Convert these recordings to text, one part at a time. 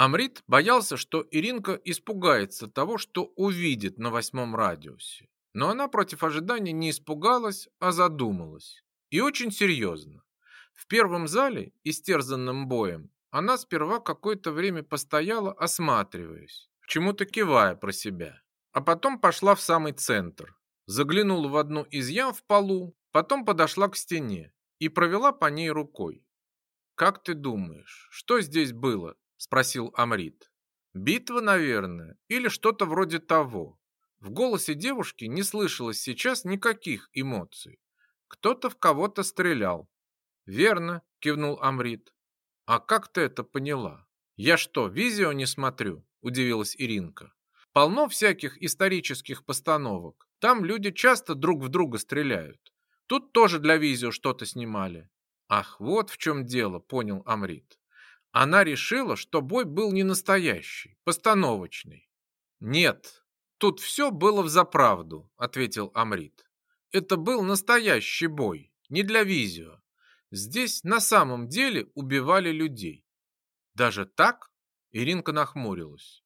Амрит боялся, что Иринка испугается того, что увидит на восьмом радиусе. Но она против ожидания не испугалась, а задумалась. И очень серьезно. В первом зале, истерзанном боем, она сперва какое-то время постояла, осматриваясь, чему-то кивая про себя. А потом пошла в самый центр, заглянула в одну из ям в полу, потом подошла к стене и провела по ней рукой. «Как ты думаешь, что здесь было?» – спросил Амрит. «Битва, наверное, или что-то вроде того». В голосе девушки не слышалось сейчас никаких эмоций. Кто-то в кого-то стрелял. «Верно», – кивнул Амрит. «А как ты это поняла?» «Я что, визио не смотрю?» – удивилась Иринка. «Полно всяких исторических постановок. Там люди часто друг в друга стреляют. Тут тоже для визио что-то снимали. Ах, вот в чем дело, понял Амрит. Она решила, что бой был не настоящий, постановочный. Нет, тут все было в заправду, ответил Амрит. Это был настоящий бой, не для визио. Здесь на самом деле убивали людей. Даже так? Иринка нахмурилась.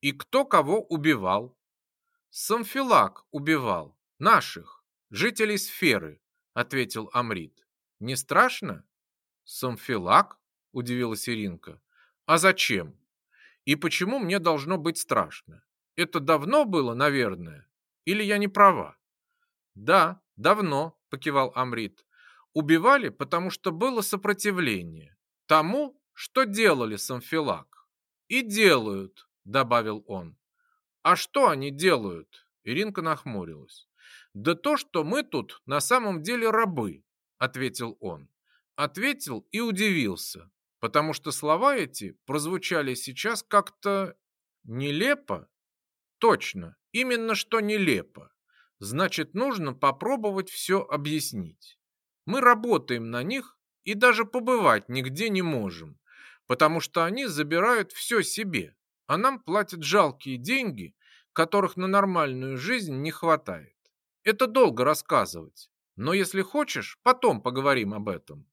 И кто кого убивал? Самфилак убивал. Наших, жителей сферы, ответил Амрит. Не страшно? Самфилак? Удивилась Иринка. А зачем? И почему мне должно быть страшно? Это давно было, наверное? Или я не права? Да, давно, покивал Амрит. Убивали, потому что было сопротивление тому, что делали Самфилак. И делают, добавил он. А что они делают? Иринка нахмурилась. Да то, что мы тут на самом деле рабы ответил он. Ответил и удивился, потому что слова эти прозвучали сейчас как-то нелепо. Точно, именно что нелепо. Значит, нужно попробовать все объяснить. Мы работаем на них и даже побывать нигде не можем, потому что они забирают все себе, а нам платят жалкие деньги, которых на нормальную жизнь не хватает. Это долго рассказывать, но если хочешь, потом поговорим об этом.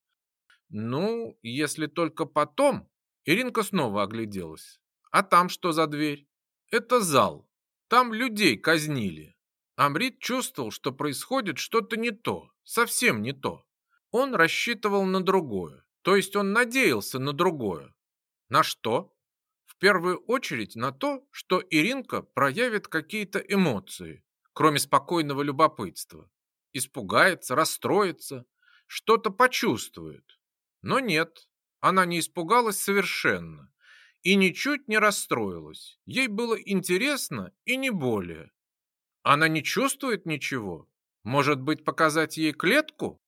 Ну, если только потом. Иринка снова огляделась. А там что за дверь? Это зал. Там людей казнили. Амрит чувствовал, что происходит что-то не то, совсем не то. Он рассчитывал на другое, то есть он надеялся на другое. На что? В первую очередь на то, что Иринка проявит какие-то эмоции, кроме спокойного любопытства испугается, расстроится, что-то почувствует. Но нет, она не испугалась совершенно и ничуть не расстроилась. Ей было интересно и не более. Она не чувствует ничего. Может быть, показать ей клетку?